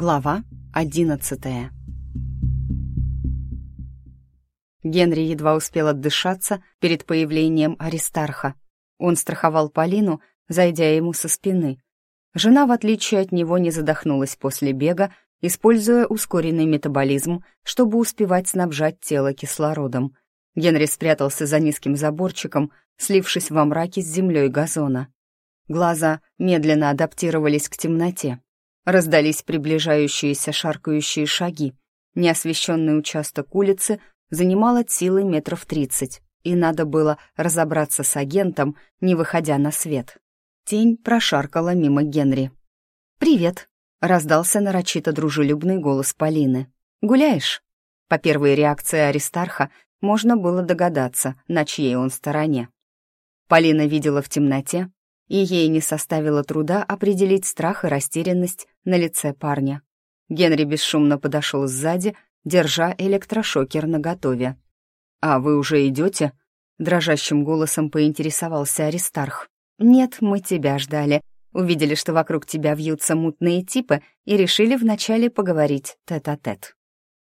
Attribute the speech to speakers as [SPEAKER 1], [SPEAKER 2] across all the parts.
[SPEAKER 1] Глава одиннадцатая Генри едва успел отдышаться перед появлением Аристарха. Он страховал Полину, зайдя ему со спины. Жена, в отличие от него, не задохнулась после бега, используя ускоренный метаболизм, чтобы успевать снабжать тело кислородом. Генри спрятался за низким заборчиком, слившись во мраке с землей газона. Глаза медленно адаптировались к темноте. Раздались приближающиеся шаркающие шаги. Неосвещенный участок улицы занимал от силы метров тридцать, и надо было разобраться с агентом, не выходя на свет. Тень прошаркала мимо Генри. «Привет», — раздался нарочито дружелюбный голос Полины. «Гуляешь?» По первой реакции Аристарха можно было догадаться, на чьей он стороне. Полина видела в темноте, и ей не составило труда определить страх и растерянность на лице парня. Генри бесшумно подошел сзади, держа электрошокер наготове. «А вы уже идете?» — дрожащим голосом поинтересовался Аристарх. «Нет, мы тебя ждали. Увидели, что вокруг тебя вьются мутные типы, и решили вначале поговорить тет-а-тет». -тет.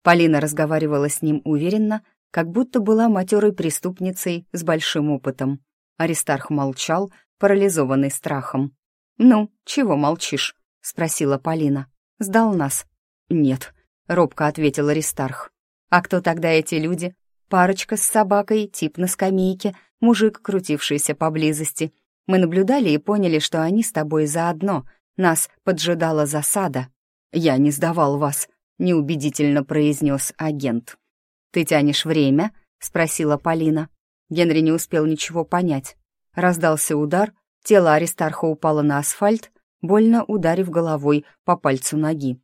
[SPEAKER 1] Полина разговаривала с ним уверенно, как будто была матерой преступницей с большим опытом. Аристарх молчал, парализованный страхом. «Ну, чего молчишь?» — спросила Полина. «Сдал нас?» «Нет», — робко ответил Аристарх. «А кто тогда эти люди? Парочка с собакой, тип на скамейке, мужик, крутившийся поблизости. Мы наблюдали и поняли, что они с тобой заодно. Нас поджидала засада. Я не сдавал вас», — неубедительно произнес агент. «Ты тянешь время?» — спросила Полина. Генри не успел ничего понять. Раздался удар, тело Аристарха упало на асфальт, больно ударив головой по пальцу ноги.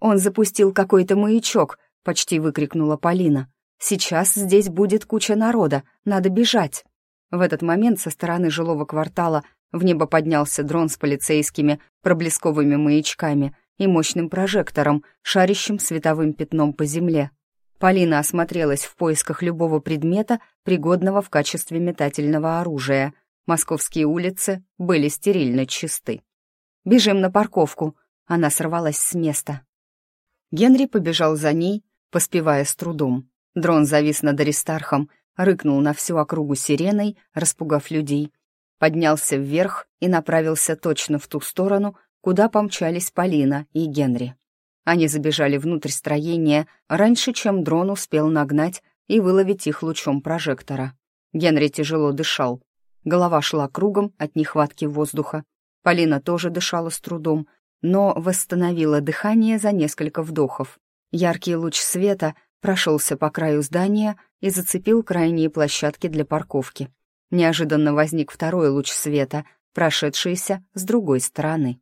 [SPEAKER 1] «Он запустил какой-то маячок!» — почти выкрикнула Полина. «Сейчас здесь будет куча народа, надо бежать!» В этот момент со стороны жилого квартала в небо поднялся дрон с полицейскими проблесковыми маячками и мощным прожектором, шарящим световым пятном по земле. Полина осмотрелась в поисках любого предмета, пригодного в качестве метательного оружия. Московские улицы были стерильно чисты. «Бежим на парковку!» Она сорвалась с места. Генри побежал за ней, поспевая с трудом. Дрон завис над Аристархом, рыкнул на всю округу сиреной, распугав людей. Поднялся вверх и направился точно в ту сторону, куда помчались Полина и Генри. Они забежали внутрь строения раньше, чем дрон успел нагнать и выловить их лучом прожектора. Генри тяжело дышал. Голова шла кругом от нехватки воздуха. Полина тоже дышала с трудом, но восстановила дыхание за несколько вдохов. Яркий луч света прошелся по краю здания и зацепил крайние площадки для парковки. Неожиданно возник второй луч света, прошедшийся с другой стороны.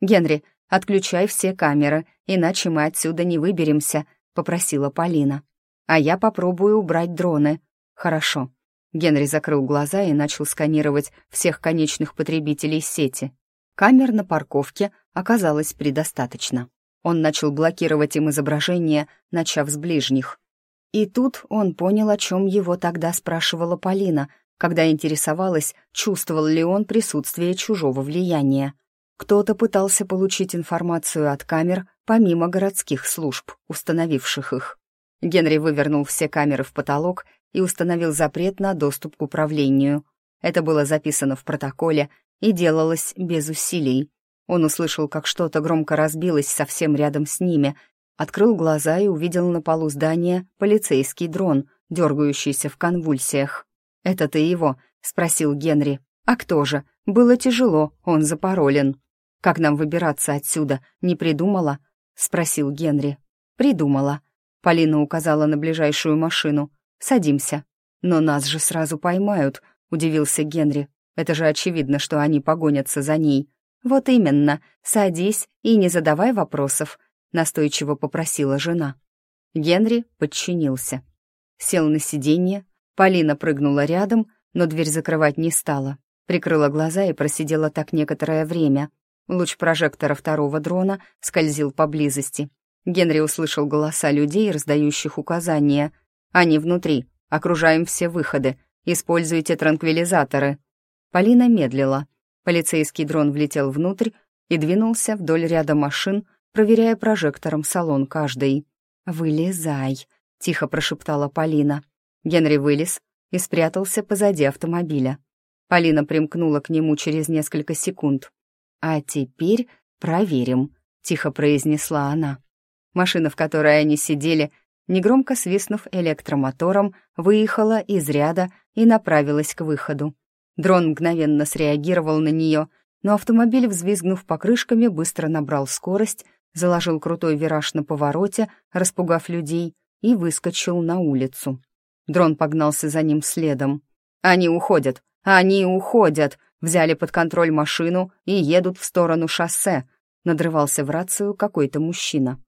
[SPEAKER 1] «Генри, «Отключай все камеры, иначе мы отсюда не выберемся», — попросила Полина. «А я попробую убрать дроны». «Хорошо». Генри закрыл глаза и начал сканировать всех конечных потребителей сети. Камер на парковке оказалось предостаточно. Он начал блокировать им изображения, начав с ближних. И тут он понял, о чем его тогда спрашивала Полина, когда интересовалась, чувствовал ли он присутствие чужого влияния. Кто-то пытался получить информацию от камер помимо городских служб, установивших их. Генри вывернул все камеры в потолок и установил запрет на доступ к управлению. Это было записано в протоколе и делалось без усилий. Он услышал, как что-то громко разбилось совсем рядом с ними, открыл глаза и увидел на полу здания полицейский дрон, дергающийся в конвульсиях. «Это ты его?» — спросил Генри. «А кто же? Было тяжело, он запаролен». «Как нам выбираться отсюда? Не придумала?» — спросил Генри. «Придумала». Полина указала на ближайшую машину. «Садимся». «Но нас же сразу поймают», — удивился Генри. «Это же очевидно, что они погонятся за ней». «Вот именно. Садись и не задавай вопросов», — настойчиво попросила жена. Генри подчинился. Сел на сиденье, Полина прыгнула рядом, но дверь закрывать не стала. Прикрыла глаза и просидела так некоторое время. Луч прожектора второго дрона скользил поблизости. Генри услышал голоса людей, раздающих указания. «Они внутри. Окружаем все выходы. Используйте транквилизаторы». Полина медлила. Полицейский дрон влетел внутрь и двинулся вдоль ряда машин, проверяя прожектором салон каждой. «Вылезай», — тихо прошептала Полина. Генри вылез и спрятался позади автомобиля. Полина примкнула к нему через несколько секунд. «А теперь проверим», — тихо произнесла она. Машина, в которой они сидели, негромко свистнув электромотором, выехала из ряда и направилась к выходу. Дрон мгновенно среагировал на нее, но автомобиль, взвизгнув покрышками, быстро набрал скорость, заложил крутой вираж на повороте, распугав людей, и выскочил на улицу. Дрон погнался за ним следом. «Они уходят! Они уходят!» Взяли под контроль машину и едут в сторону шоссе. Надрывался в рацию какой-то мужчина.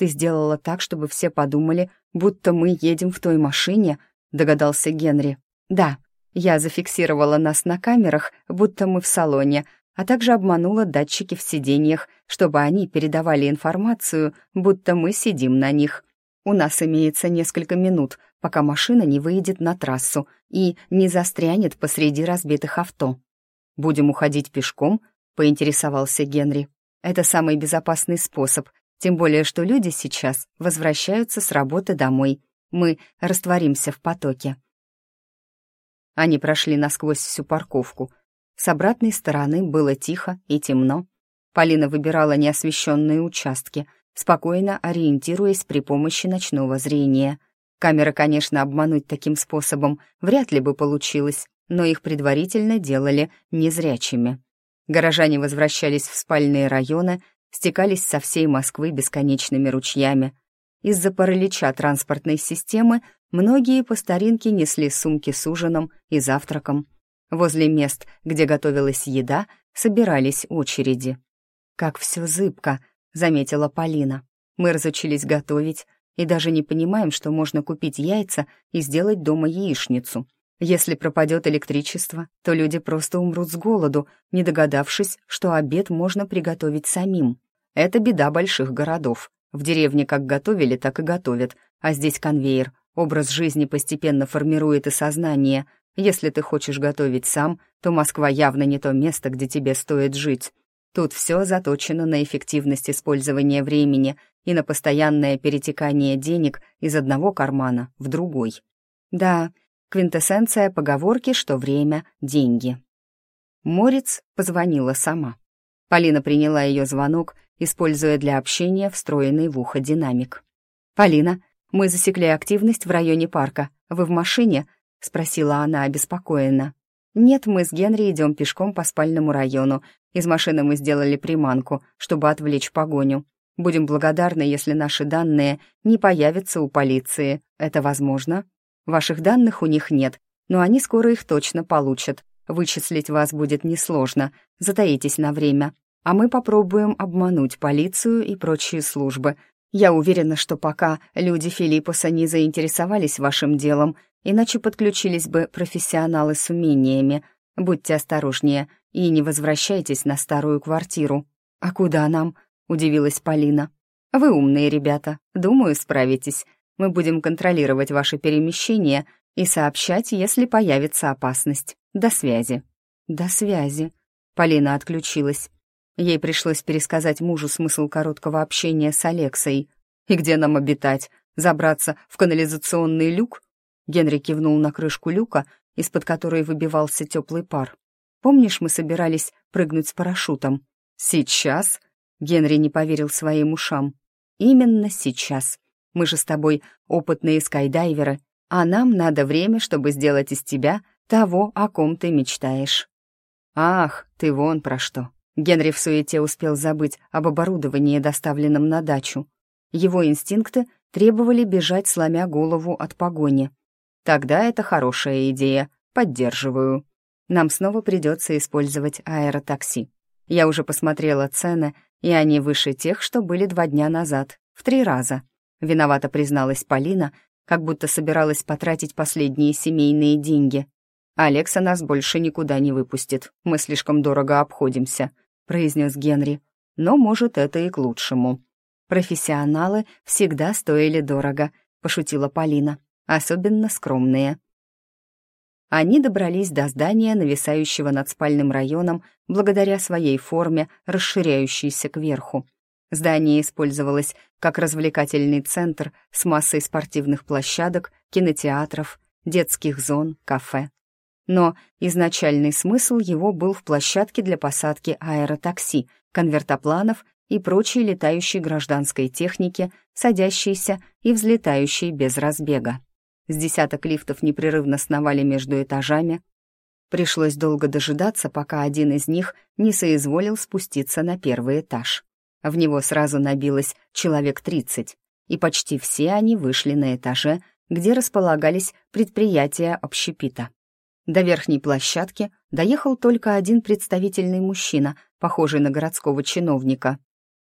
[SPEAKER 1] «Ты сделала так, чтобы все подумали, будто мы едем в той машине», — догадался Генри. «Да, я зафиксировала нас на камерах, будто мы в салоне, а также обманула датчики в сиденьях, чтобы они передавали информацию, будто мы сидим на них. У нас имеется несколько минут, пока машина не выйдет на трассу и не застрянет посреди разбитых авто. «Будем уходить пешком?» — поинтересовался Генри. «Это самый безопасный способ, тем более, что люди сейчас возвращаются с работы домой. Мы растворимся в потоке. Они прошли насквозь всю парковку. С обратной стороны было тихо и темно. Полина выбирала неосвещенные участки, спокойно ориентируясь при помощи ночного зрения. Камеры, конечно, обмануть таким способом вряд ли бы получилось, но их предварительно делали незрячими. Горожане возвращались в спальные районы, стекались со всей Москвы бесконечными ручьями. Из-за паралича транспортной системы многие по старинке несли сумки с ужином и завтраком. Возле мест, где готовилась еда, собирались очереди. «Как все зыбко», — заметила Полина. «Мы разучились готовить и даже не понимаем, что можно купить яйца и сделать дома яичницу. Если пропадет электричество, то люди просто умрут с голоду, не догадавшись, что обед можно приготовить самим. Это беда больших городов. В деревне как готовили, так и готовят, а здесь конвейер. Образ жизни постепенно формирует и сознание. Если ты хочешь готовить сам, то Москва явно не то место, где тебе стоит жить. Тут все заточено на эффективность использования времени и на постоянное перетекание денег из одного кармана в другой. Да, Квинтэссенция поговорки, что время — деньги. Морец позвонила сама. Полина приняла ее звонок, используя для общения встроенный в ухо динамик. «Полина, мы засекли активность в районе парка. Вы в машине?» — спросила она обеспокоенно. «Нет, мы с Генри идем пешком по спальному району. Из машины мы сделали приманку, чтобы отвлечь погоню. Будем благодарны, если наши данные не появятся у полиции. Это возможно?» Ваших данных у них нет, но они скоро их точно получат. Вычислить вас будет несложно, затаитесь на время. А мы попробуем обмануть полицию и прочие службы. Я уверена, что пока люди Филиппуса не заинтересовались вашим делом, иначе подключились бы профессионалы с умениями. Будьте осторожнее и не возвращайтесь на старую квартиру. А куда нам? удивилась Полина. Вы умные ребята, думаю, справитесь. Мы будем контролировать ваше перемещение и сообщать, если появится опасность. До связи». «До связи». Полина отключилась. Ей пришлось пересказать мужу смысл короткого общения с Алексой. «И где нам обитать? Забраться в канализационный люк?» Генри кивнул на крышку люка, из-под которой выбивался теплый пар. «Помнишь, мы собирались прыгнуть с парашютом?» «Сейчас?» Генри не поверил своим ушам. «Именно сейчас. Мы же с тобой опытные скайдайверы, а нам надо время, чтобы сделать из тебя того, о ком ты мечтаешь». «Ах, ты вон про что». Генри в суете успел забыть об оборудовании, доставленном на дачу. Его инстинкты требовали бежать, сломя голову от погони. «Тогда это хорошая идея. Поддерживаю. Нам снова придется использовать аэротакси. Я уже посмотрела цены, и они выше тех, что были два дня назад, в три раза. Виновато призналась Полина, как будто собиралась потратить последние семейные деньги. «Алекса нас больше никуда не выпустит. Мы слишком дорого обходимся», — произнес Генри. «Но, может, это и к лучшему». «Профессионалы всегда стоили дорого», — пошутила Полина. «Особенно скромные». Они добрались до здания, нависающего над спальным районом, благодаря своей форме, расширяющейся кверху. Здание использовалось как развлекательный центр с массой спортивных площадок, кинотеатров, детских зон, кафе. Но изначальный смысл его был в площадке для посадки аэротакси, конвертопланов и прочей летающей гражданской техники, садящейся и взлетающей без разбега. С десяток лифтов непрерывно сновали между этажами. Пришлось долго дожидаться, пока один из них не соизволил спуститься на первый этаж. В него сразу набилось человек тридцать, и почти все они вышли на этаже, где располагались предприятия общепита. До верхней площадки доехал только один представительный мужчина, похожий на городского чиновника.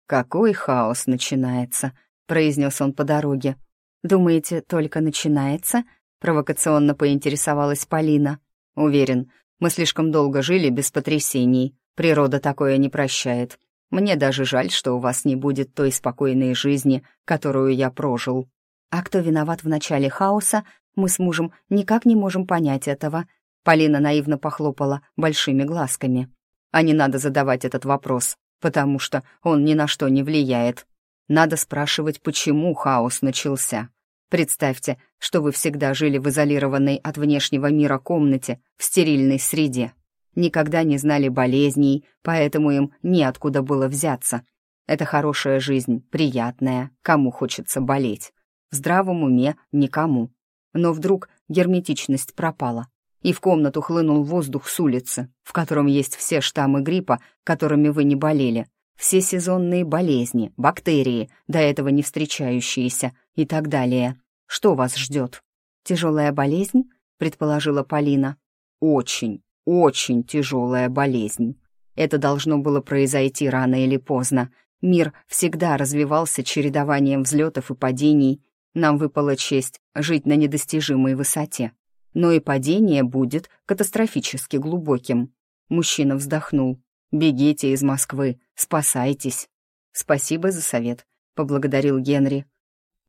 [SPEAKER 1] «Какой хаос начинается», — произнес он по дороге. «Думаете, только начинается?» — провокационно поинтересовалась Полина. «Уверен, мы слишком долго жили без потрясений. Природа такое не прощает. Мне даже жаль, что у вас не будет той спокойной жизни, которую я прожил. А кто виноват в начале хаоса, мы с мужем никак не можем понять этого. Полина наивно похлопала большими глазками. А не надо задавать этот вопрос, потому что он ни на что не влияет. Надо спрашивать, почему хаос начался. Представьте, что вы всегда жили в изолированной от внешнего мира комнате, в стерильной среде никогда не знали болезней, поэтому им неоткуда было взяться. Это хорошая жизнь, приятная, кому хочется болеть. В здравом уме никому. Но вдруг герметичность пропала, и в комнату хлынул воздух с улицы, в котором есть все штаммы гриппа, которыми вы не болели, все сезонные болезни, бактерии, до этого не встречающиеся и так далее. Что вас ждет? Тяжелая болезнь, предположила Полина. Очень, очень тяжелая болезнь. Это должно было произойти рано или поздно. Мир всегда развивался чередованием взлетов и падений. Нам выпала честь жить на недостижимой высоте. Но и падение будет катастрофически глубоким. Мужчина вздохнул. «Бегите из Москвы, спасайтесь». «Спасибо за совет», — поблагодарил Генри.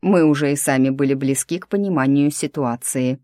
[SPEAKER 1] «Мы уже и сами были близки к пониманию ситуации».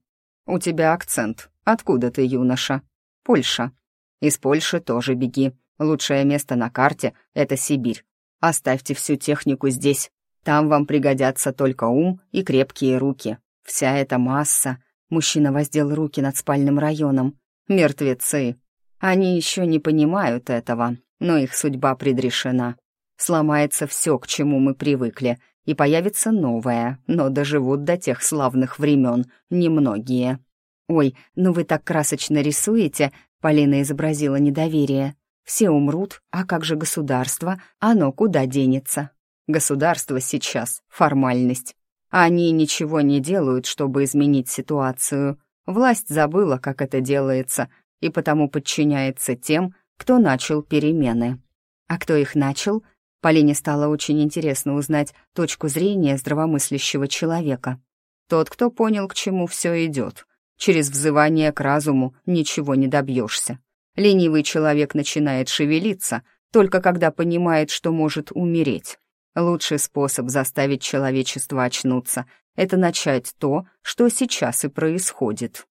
[SPEAKER 1] «У тебя акцент. Откуда ты, юноша?» Польша. Из Польши тоже беги. Лучшее место на карте — это Сибирь. Оставьте всю технику здесь. Там вам пригодятся только ум и крепкие руки. Вся эта масса. Мужчина воздел руки над спальным районом. Мертвецы. Они еще не понимают этого, но их судьба предрешена. Сломается все, к чему мы привыкли, и появится новое, но доживут до тех славных времен немногие. «Ой, ну вы так красочно рисуете», — Полина изобразила недоверие. «Все умрут, а как же государство? Оно куда денется?» «Государство сейчас — формальность. Они ничего не делают, чтобы изменить ситуацию. Власть забыла, как это делается, и потому подчиняется тем, кто начал перемены. А кто их начал? Полине стало очень интересно узнать точку зрения здравомыслящего человека. Тот, кто понял, к чему все идет, Через взывание к разуму ничего не добьешься. Ленивый человек начинает шевелиться, только когда понимает, что может умереть. Лучший способ заставить человечество очнуться — это начать то, что сейчас и происходит.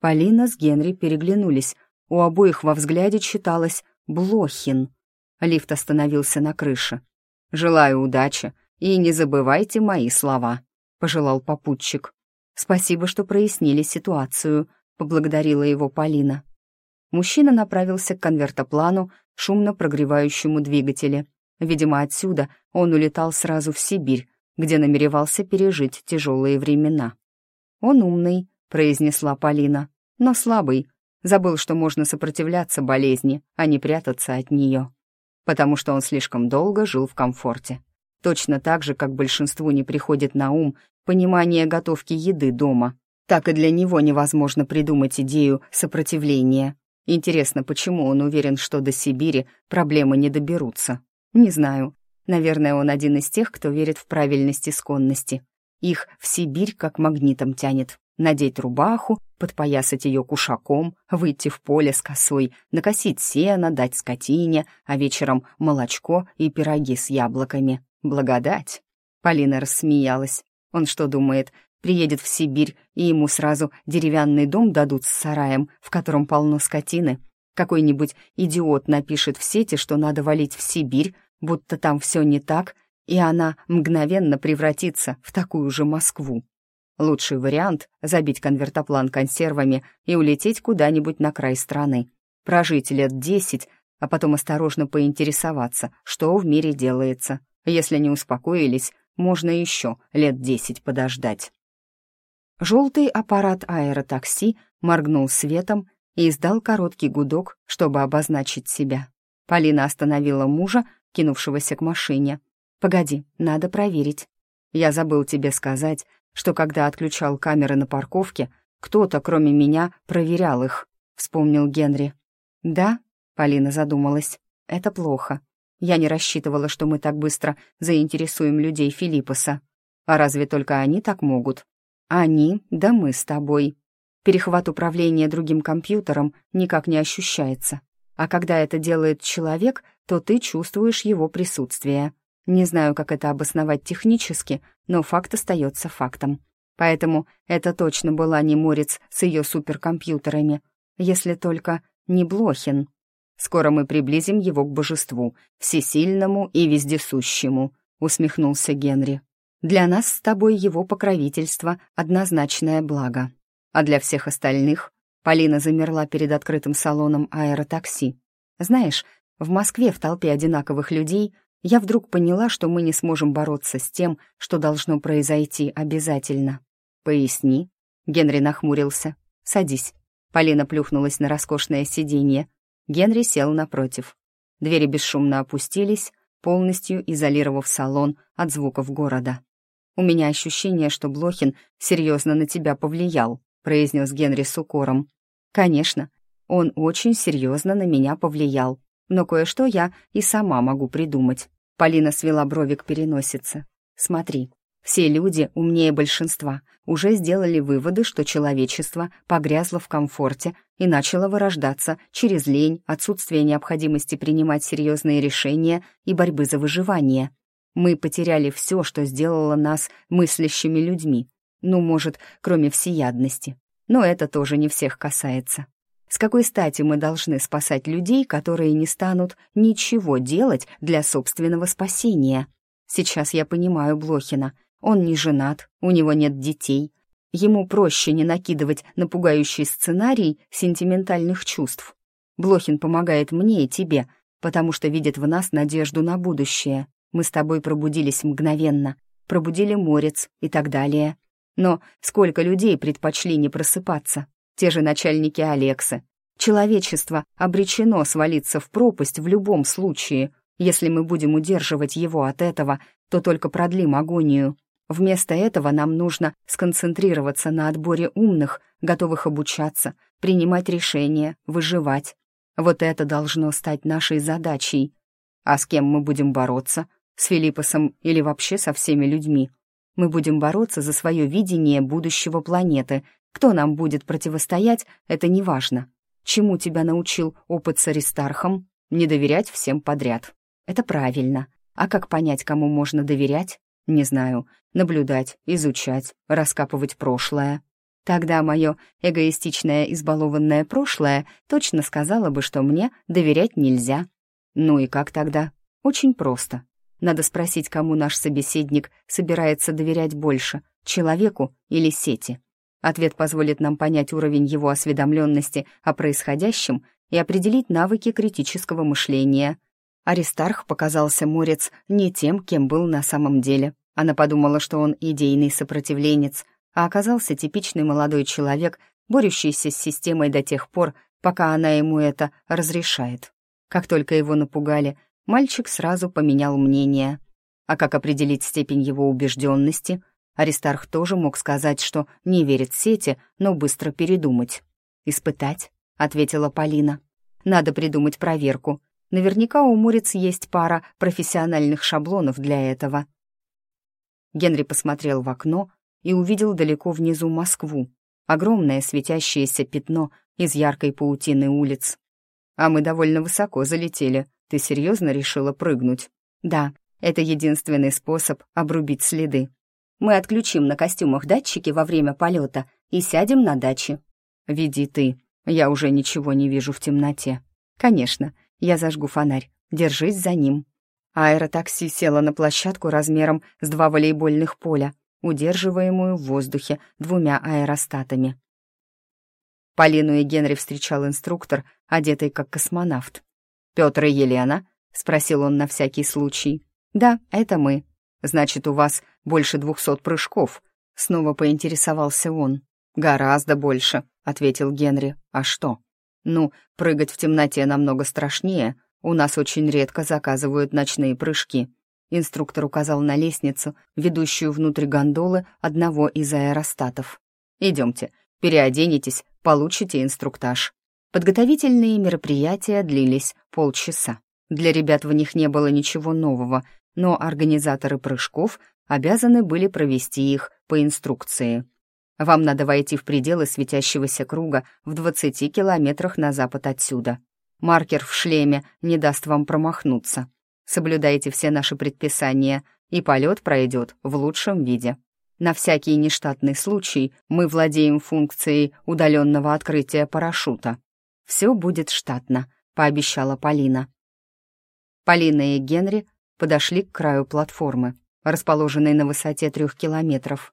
[SPEAKER 1] Полина с Генри переглянулись. У обоих во взгляде читалось «Блохин». Лифт остановился на крыше. «Желаю удачи и не забывайте мои слова», — пожелал попутчик. «Спасибо, что прояснили ситуацию», — поблагодарила его Полина. Мужчина направился к конвертоплану, шумно прогревающему двигатели. Видимо, отсюда он улетал сразу в Сибирь, где намеревался пережить тяжелые времена. «Он умный», — произнесла Полина, — «но слабый. Забыл, что можно сопротивляться болезни, а не прятаться от нее. Потому что он слишком долго жил в комфорте. Точно так же, как большинству не приходит на ум понимание готовки еды дома, так и для него невозможно придумать идею сопротивления. Интересно, почему он уверен, что до Сибири проблемы не доберутся? Не знаю. Наверное, он один из тех, кто верит в правильность исконности. Их в Сибирь как магнитом тянет. Надеть рубаху, подпоясать ее кушаком, выйти в поле с косой, накосить сено, дать скотине, а вечером молочко и пироги с яблоками. Благодать. Полина рассмеялась. Он что думает, приедет в Сибирь, и ему сразу деревянный дом дадут с сараем, в котором полно скотины? Какой-нибудь идиот напишет в сети, что надо валить в Сибирь, будто там все не так, и она мгновенно превратится в такую же Москву. Лучший вариант — забить конвертоплан консервами и улететь куда-нибудь на край страны. Прожить лет десять, а потом осторожно поинтересоваться, что в мире делается. Если не успокоились, можно еще лет десять подождать. Желтый аппарат аэротакси моргнул светом и издал короткий гудок, чтобы обозначить себя. Полина остановила мужа, кинувшегося к машине. «Погоди, надо проверить. Я забыл тебе сказать, что когда отключал камеры на парковке, кто-то, кроме меня, проверял их», — вспомнил Генри. «Да?» — Полина задумалась. «Это плохо. Я не рассчитывала, что мы так быстро заинтересуем людей Филиппоса. А разве только они так могут? Они, да мы с тобой. Перехват управления другим компьютером никак не ощущается. А когда это делает человек, то ты чувствуешь его присутствие. Не знаю, как это обосновать технически, но факт остается фактом. Поэтому это точно была не Морец с ее суперкомпьютерами, если только не Блохин. Скоро мы приблизим его к божеству, всесильному и вездесущему», — усмехнулся Генри. «Для нас с тобой его покровительство — однозначное благо. А для всех остальных...» Полина замерла перед открытым салоном аэротакси. «Знаешь, в Москве в толпе одинаковых людей я вдруг поняла, что мы не сможем бороться с тем, что должно произойти обязательно. Поясни». Генри нахмурился. «Садись». Полина плюхнулась на роскошное сиденье, Генри сел напротив. Двери бесшумно опустились, полностью изолировав салон от звуков города. «У меня ощущение, что Блохин серьезно на тебя повлиял», произнес Генри с укором. «Конечно, он очень серьезно на меня повлиял, но кое-что я и сама могу придумать». Полина свела брови к переносице. «Смотри, все люди умнее большинства уже сделали выводы, что человечество погрязло в комфорте и начало вырождаться через лень, отсутствие необходимости принимать серьезные решения и борьбы за выживание. Мы потеряли все, что сделало нас мыслящими людьми. Ну, может, кроме всеядности. Но это тоже не всех касается. С какой стати мы должны спасать людей, которые не станут ничего делать для собственного спасения? Сейчас я понимаю Блохина. Он не женат, у него нет детей, Ему проще не накидывать на пугающий сценарий сентиментальных чувств. Блохин помогает мне и тебе, потому что видит в нас надежду на будущее. Мы с тобой пробудились мгновенно, пробудили морец и так далее. Но сколько людей предпочли не просыпаться? Те же начальники Алексы. Человечество обречено свалиться в пропасть в любом случае. Если мы будем удерживать его от этого, то только продлим агонию. Вместо этого нам нужно сконцентрироваться на отборе умных, готовых обучаться, принимать решения, выживать. Вот это должно стать нашей задачей. А с кем мы будем бороться? С Филиппосом или вообще со всеми людьми? Мы будем бороться за свое видение будущего планеты. Кто нам будет противостоять, это не важно. Чему тебя научил опыт с Аристархом? Не доверять всем подряд. Это правильно. А как понять, кому можно доверять? Не знаю, наблюдать, изучать, раскапывать прошлое. Тогда мое эгоистичное избалованное прошлое точно сказала бы, что мне доверять нельзя. Ну и как тогда? Очень просто. Надо спросить, кому наш собеседник собирается доверять больше, человеку или сети. Ответ позволит нам понять уровень его осведомленности о происходящем и определить навыки критического мышления. Аристарх показался Морец не тем, кем был на самом деле. Она подумала, что он идейный сопротивленец, а оказался типичный молодой человек, борющийся с системой до тех пор, пока она ему это разрешает. Как только его напугали, мальчик сразу поменял мнение. А как определить степень его убежденности? Аристарх тоже мог сказать, что не верит сети, но быстро передумать. «Испытать», — ответила Полина. «Надо придумать проверку. Наверняка у Мурец есть пара профессиональных шаблонов для этого». Генри посмотрел в окно и увидел далеко внизу Москву, огромное светящееся пятно из яркой паутины улиц. «А мы довольно высоко залетели. Ты серьезно решила прыгнуть?» «Да, это единственный способ обрубить следы. Мы отключим на костюмах датчики во время полета и сядем на даче». «Веди ты. Я уже ничего не вижу в темноте». «Конечно. Я зажгу фонарь. Держись за ним». Аэротакси село на площадку размером с два волейбольных поля, удерживаемую в воздухе двумя аэростатами. Полину и Генри встречал инструктор, одетый как космонавт. «Петр и Елена?» — спросил он на всякий случай. «Да, это мы. Значит, у вас больше двухсот прыжков?» Снова поинтересовался он. «Гораздо больше», — ответил Генри. «А что?» «Ну, прыгать в темноте намного страшнее. У нас очень редко заказывают ночные прыжки». Инструктор указал на лестницу, ведущую внутрь гондолы одного из аэростатов. «Идемте, переоденетесь, получите инструктаж». Подготовительные мероприятия длились полчаса. Для ребят в них не было ничего нового, но организаторы прыжков обязаны были провести их по инструкции. Вам надо войти в пределы светящегося круга в 20 километрах на запад отсюда. Маркер в шлеме не даст вам промахнуться. Соблюдайте все наши предписания, и полет пройдет в лучшем виде. На всякий нештатный случай мы владеем функцией удаленного открытия парашюта. Все будет штатно, пообещала Полина. Полина и Генри подошли к краю платформы, расположенной на высоте трех километров.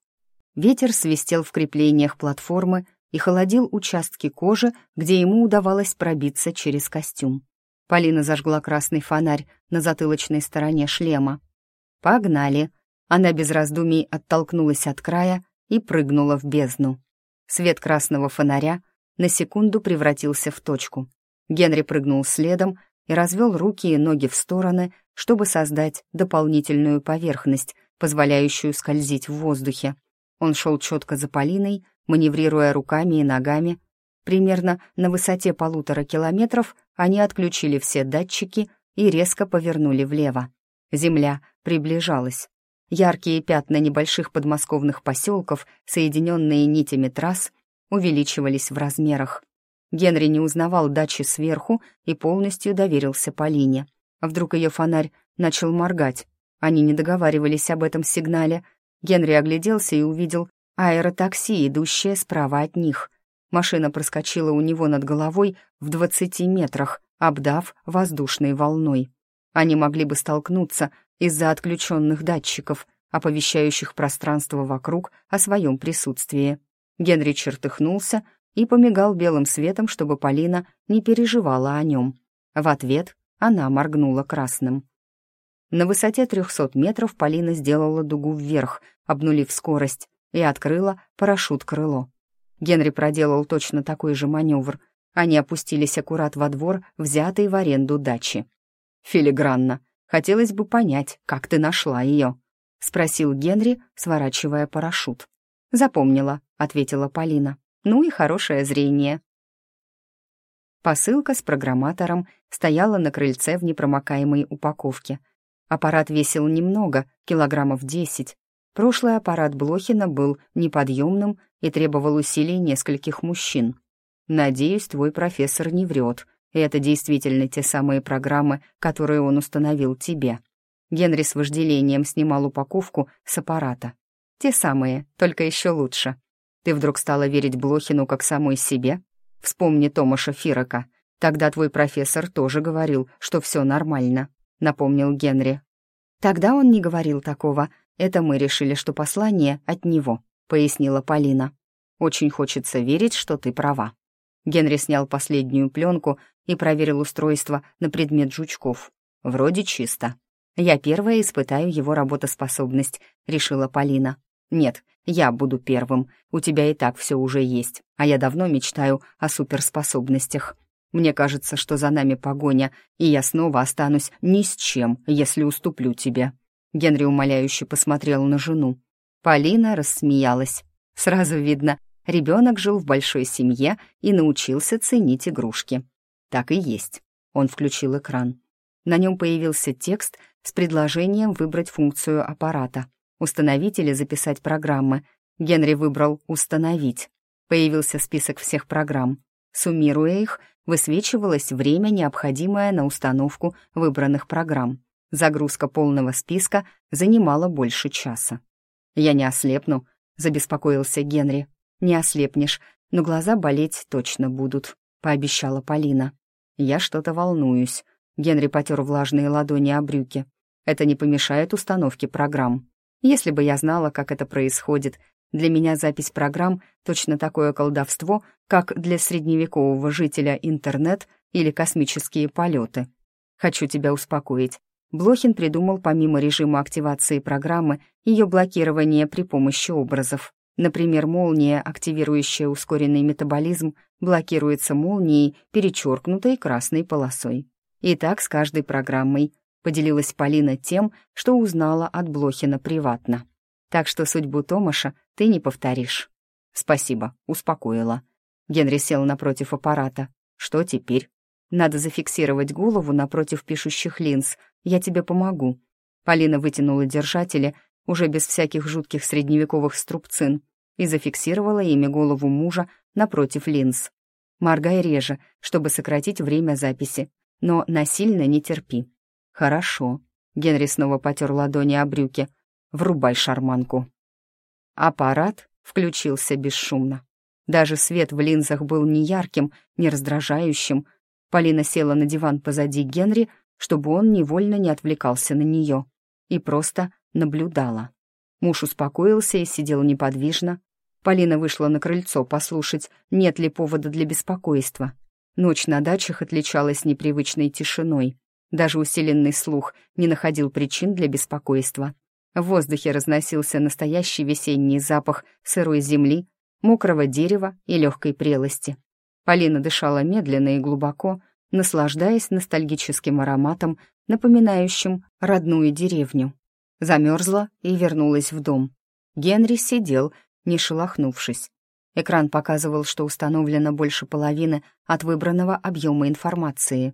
[SPEAKER 1] Ветер свистел в креплениях платформы и холодил участки кожи, где ему удавалось пробиться через костюм. Полина зажгла красный фонарь на затылочной стороне шлема. «Погнали!» Она без раздумий оттолкнулась от края и прыгнула в бездну. Свет красного фонаря на секунду превратился в точку. Генри прыгнул следом и развел руки и ноги в стороны, чтобы создать дополнительную поверхность, позволяющую скользить в воздухе. Он шел четко за Полиной, маневрируя руками и ногами. Примерно на высоте полутора километров они отключили все датчики и резко повернули влево. Земля приближалась. Яркие пятна небольших подмосковных поселков, соединенные нитями трасс, увеличивались в размерах. Генри не узнавал дачи сверху и полностью доверился Полине. Вдруг ее фонарь начал моргать. Они не договаривались об этом сигнале. Генри огляделся и увидел аэротакси, идущее справа от них. Машина проскочила у него над головой в двадцати метрах, обдав воздушной волной. Они могли бы столкнуться из-за отключенных датчиков, оповещающих пространство вокруг о своем присутствии. Генри чертыхнулся и помигал белым светом, чтобы Полина не переживала о нем. В ответ она моргнула красным. На высоте 300 метров Полина сделала дугу вверх, обнулив скорость, и открыла парашют-крыло. Генри проделал точно такой же маневр. Они опустились аккурат во двор, взятый в аренду дачи. «Филигранно. Хотелось бы понять, как ты нашла ее», — спросил Генри, сворачивая парашют. «Запомнила», — ответила Полина. «Ну и хорошее зрение». Посылка с программатором стояла на крыльце в непромокаемой упаковке. Аппарат весил немного, килограммов десять. Прошлый аппарат Блохина был неподъемным и требовал усилий нескольких мужчин. «Надеюсь, твой профессор не врет, это действительно те самые программы, которые он установил тебе». Генри с вожделением снимал упаковку с аппарата. Те самые, только еще лучше. Ты вдруг стала верить Блохину как самой себе? Вспомни Томаша Фирока. Тогда твой профессор тоже говорил, что все нормально», — напомнил Генри. «Тогда он не говорил такого. Это мы решили, что послание от него», — пояснила Полина. «Очень хочется верить, что ты права». Генри снял последнюю пленку и проверил устройство на предмет жучков. «Вроде чисто». «Я первая испытаю его работоспособность», — решила Полина. «Нет, я буду первым. У тебя и так все уже есть, а я давно мечтаю о суперспособностях. Мне кажется, что за нами погоня, и я снова останусь ни с чем, если уступлю тебе». Генри умоляюще посмотрел на жену. Полина рассмеялась. Сразу видно, ребенок жил в большой семье и научился ценить игрушки. Так и есть. Он включил экран. На нем появился текст с предложением выбрать функцию аппарата установить или записать программы. Генри выбрал «Установить». Появился список всех программ. Суммируя их, высвечивалось время, необходимое на установку выбранных программ. Загрузка полного списка занимала больше часа. «Я не ослепну», — забеспокоился Генри. «Не ослепнешь, но глаза болеть точно будут», — пообещала Полина. «Я что-то волнуюсь». Генри потер влажные ладони о брюки. Это не помешает установке программ. Если бы я знала, как это происходит, для меня запись программ — точно такое колдовство, как для средневекового жителя интернет или космические полеты. Хочу тебя успокоить. Блохин придумал помимо режима активации программы ее блокирование при помощи образов. Например, молния, активирующая ускоренный метаболизм, блокируется молнией, перечеркнутой красной полосой. И так с каждой программой поделилась Полина тем, что узнала от Блохина приватно. Так что судьбу Томаша ты не повторишь. Спасибо, успокоила. Генри сел напротив аппарата. Что теперь? Надо зафиксировать голову напротив пишущих линз. Я тебе помогу. Полина вытянула держатели, уже без всяких жутких средневековых струбцин, и зафиксировала ими голову мужа напротив линз. Моргай реже, чтобы сократить время записи, но насильно не терпи. Хорошо. Генри снова потер ладони о брюки. Врубай шарманку. Аппарат включился бесшумно. Даже свет в линзах был не ярким, не раздражающим. Полина села на диван позади Генри, чтобы он невольно не отвлекался на нее, и просто наблюдала. Муж успокоился и сидел неподвижно. Полина вышла на крыльцо послушать, нет ли повода для беспокойства. Ночь на дачах отличалась непривычной тишиной. Даже усиленный слух не находил причин для беспокойства. В воздухе разносился настоящий весенний запах сырой земли, мокрого дерева и легкой прелости. Полина дышала медленно и глубоко, наслаждаясь ностальгическим ароматом, напоминающим родную деревню. Замерзла и вернулась в дом. Генри сидел, не шелохнувшись. Экран показывал, что установлено больше половины от выбранного объема информации.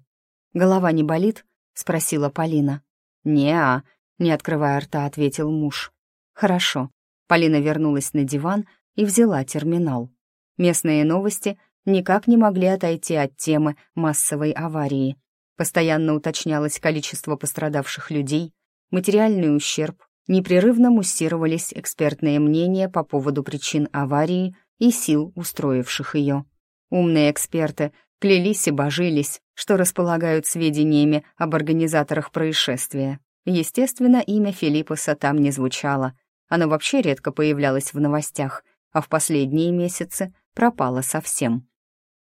[SPEAKER 1] «Голова не болит?» — спросила Полина. «Не-а», не открывая рта, ответил муж. «Хорошо». Полина вернулась на диван и взяла терминал. Местные новости никак не могли отойти от темы массовой аварии. Постоянно уточнялось количество пострадавших людей, материальный ущерб, непрерывно муссировались экспертные мнения по поводу причин аварии и сил, устроивших ее. Умные эксперты клялись и божились, что располагают сведениями об организаторах происшествия. Естественно, имя Филиппуса там не звучало. Оно вообще редко появлялось в новостях, а в последние месяцы пропало совсем.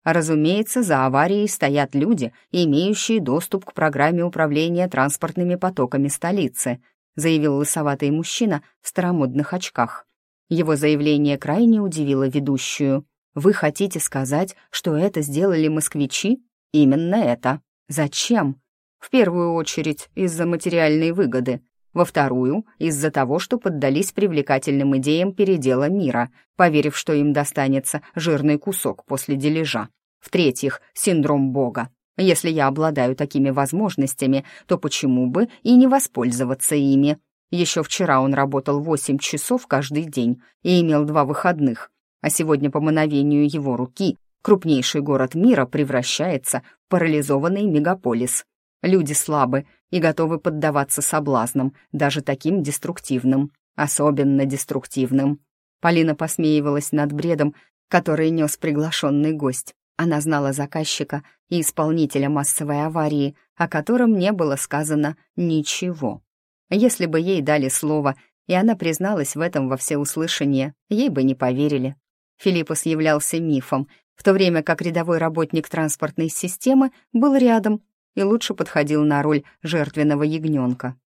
[SPEAKER 1] Разумеется, за аварией стоят люди, имеющие доступ к программе управления транспортными потоками столицы, заявил лысоватый мужчина в старомодных очках. Его заявление крайне удивило ведущую. «Вы хотите сказать, что это сделали москвичи? Именно это. Зачем? В первую очередь из-за материальной выгоды, во вторую — из-за того, что поддались привлекательным идеям передела мира, поверив, что им достанется жирный кусок после дележа. В-третьих, синдром Бога. Если я обладаю такими возможностями, то почему бы и не воспользоваться ими? Еще вчера он работал 8 часов каждый день и имел два выходных, а сегодня по мановению его руки крупнейший город мира превращается в парализованный мегаполис. Люди слабы и готовы поддаваться соблазнам, даже таким деструктивным, особенно деструктивным. Полина посмеивалась над бредом, который нес приглашенный гость. Она знала заказчика и исполнителя массовой аварии, о котором не было сказано ничего. Если бы ей дали слово, и она призналась в этом во всеуслышание, ей бы не поверили. Филиппус являлся мифом, в то время как рядовой работник транспортной системы был рядом и лучше подходил на роль жертвенного ягненка.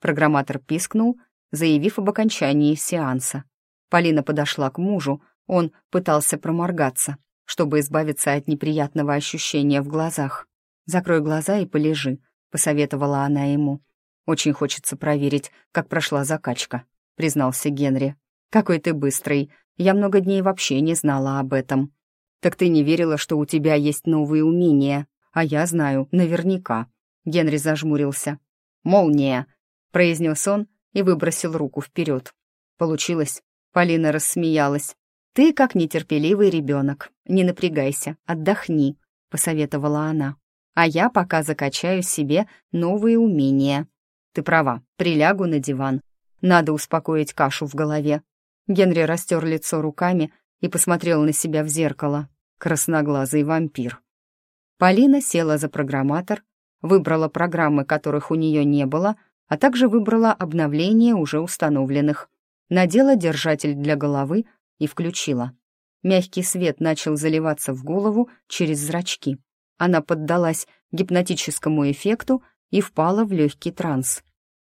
[SPEAKER 1] Программатор пискнул, заявив об окончании сеанса. Полина подошла к мужу, он пытался проморгаться, чтобы избавиться от неприятного ощущения в глазах. «Закрой глаза и полежи», — посоветовала она ему. «Очень хочется проверить, как прошла закачка», — признался Генри. «Какой ты быстрый. Я много дней вообще не знала об этом». «Так ты не верила, что у тебя есть новые умения?» А я знаю наверняка». Генри зажмурился. «Молния!» — произнес он и выбросил руку вперед. Получилось. Полина рассмеялась. «Ты как нетерпеливый ребенок. Не напрягайся, отдохни», — посоветовала она. «А я пока закачаю себе новые умения. Ты права, прилягу на диван. Надо успокоить кашу в голове». Генри растер лицо руками и посмотрел на себя в зеркало. Красноглазый вампир. Полина села за программатор, выбрала программы, которых у нее не было, а также выбрала обновление уже установленных. Надела держатель для головы и включила. Мягкий свет начал заливаться в голову через зрачки. Она поддалась гипнотическому эффекту и впала в легкий транс.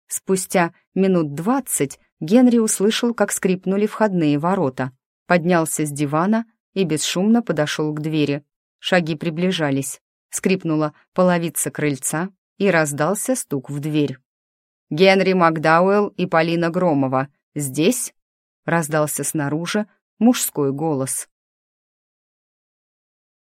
[SPEAKER 1] Спустя минут двадцать Генри услышал, как скрипнули входные ворота, поднялся с дивана и бесшумно подошел к двери. Шаги приближались. Скрипнула половица крыльца и раздался стук в дверь. «Генри Макдауэлл и Полина Громова здесь?» — раздался снаружи мужской голос.